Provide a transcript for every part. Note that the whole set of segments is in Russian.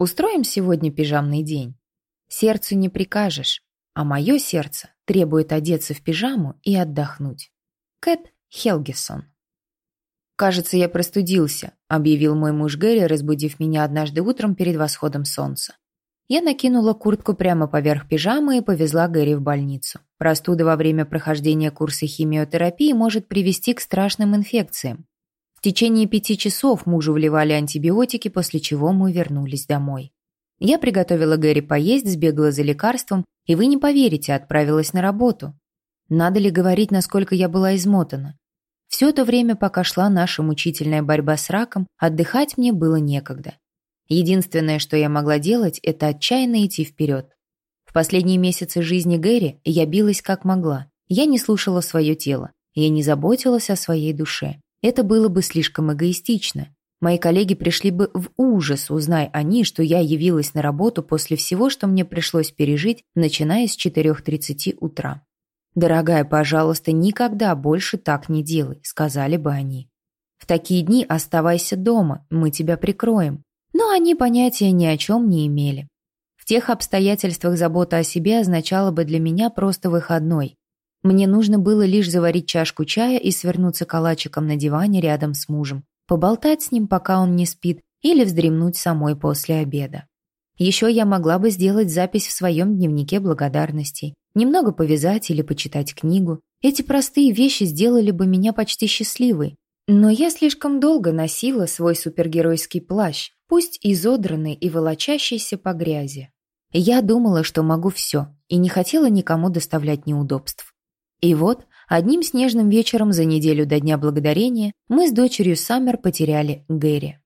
Устроим сегодня пижамный день? Сердцу не прикажешь, а мое сердце требует одеться в пижаму и отдохнуть. Кэт Хелгисон. «Кажется, я простудился», — объявил мой муж Гэри, разбудив меня однажды утром перед восходом солнца. Я накинула куртку прямо поверх пижамы и повезла Гэри в больницу. Простуда во время прохождения курса химиотерапии может привести к страшным инфекциям. В течение пяти часов мужу вливали антибиотики, после чего мы вернулись домой. Я приготовила Гэри поесть, сбегала за лекарством, и вы не поверите, отправилась на работу. Надо ли говорить, насколько я была измотана? Все это время, пока шла наша мучительная борьба с раком, отдыхать мне было некогда. Единственное, что я могла делать, это отчаянно идти вперед. В последние месяцы жизни Гэри я билась как могла. Я не слушала свое тело. Я не заботилась о своей душе. Это было бы слишком эгоистично. Мои коллеги пришли бы в ужас, узнай они, что я явилась на работу после всего, что мне пришлось пережить, начиная с 4.30 утра. «Дорогая, пожалуйста, никогда больше так не делай», — сказали бы они. «В такие дни оставайся дома, мы тебя прикроем но они понятия ни о чем не имели. В тех обстоятельствах забота о себе означала бы для меня просто выходной. Мне нужно было лишь заварить чашку чая и свернуться калачиком на диване рядом с мужем, поболтать с ним, пока он не спит, или вздремнуть самой после обеда. Еще я могла бы сделать запись в своем дневнике благодарностей, немного повязать или почитать книгу. Эти простые вещи сделали бы меня почти счастливой. Но я слишком долго носила свой супергеройский плащ, пусть изодранный и волочащийся по грязи. Я думала, что могу все, и не хотела никому доставлять неудобств. И вот, одним снежным вечером за неделю до Дня Благодарения мы с дочерью Саммер потеряли Гэри.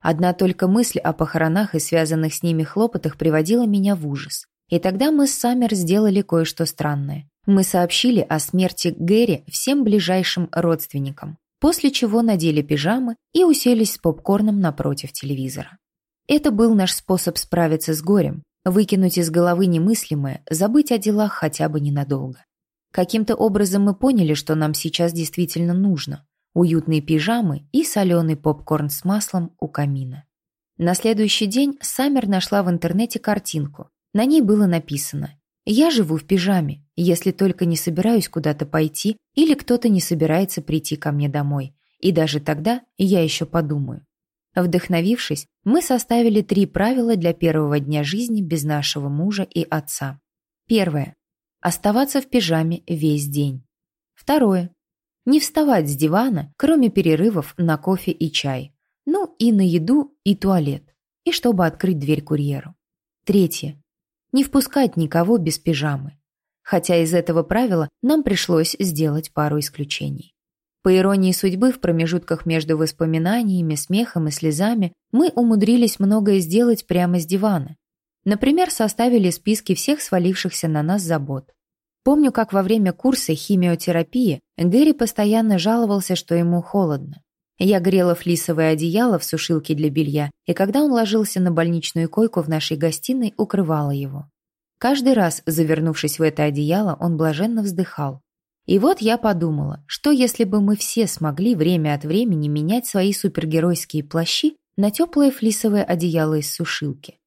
Одна только мысль о похоронах и связанных с ними хлопотах приводила меня в ужас. И тогда мы с Саммер сделали кое-что странное. Мы сообщили о смерти Гэри всем ближайшим родственникам после чего надели пижамы и уселись с попкорном напротив телевизора. Это был наш способ справиться с горем, выкинуть из головы немыслимое, забыть о делах хотя бы ненадолго. Каким-то образом мы поняли, что нам сейчас действительно нужно. Уютные пижамы и соленый попкорн с маслом у камина. На следующий день Саммер нашла в интернете картинку. На ней было написано я живу в пижаме, если только не собираюсь куда-то пойти или кто-то не собирается прийти ко мне домой. И даже тогда я еще подумаю. Вдохновившись, мы составили три правила для первого дня жизни без нашего мужа и отца. Первое. Оставаться в пижаме весь день. Второе. Не вставать с дивана, кроме перерывов на кофе и чай. Ну и на еду и туалет. И чтобы открыть дверь курьеру. Третье не впускать никого без пижамы. Хотя из этого правила нам пришлось сделать пару исключений. По иронии судьбы, в промежутках между воспоминаниями, смехом и слезами мы умудрились многое сделать прямо с дивана. Например, составили списки всех свалившихся на нас забот. Помню, как во время курса химиотерапии Гэри постоянно жаловался, что ему холодно. Я грела флисовое одеяло в сушилке для белья, и когда он ложился на больничную койку в нашей гостиной, укрывала его. Каждый раз, завернувшись в это одеяло, он блаженно вздыхал. И вот я подумала, что если бы мы все смогли время от времени менять свои супергеройские плащи на теплое флисовое одеяло из сушилки.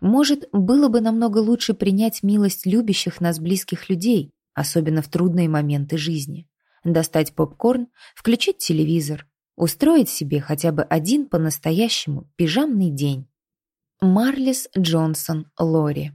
Может, было бы намного лучше принять милость любящих нас близких людей, особенно в трудные моменты жизни. Достать попкорн, включить телевизор, устроить себе хотя бы один по-настоящему пижамный день. Марлис Джонсон Лори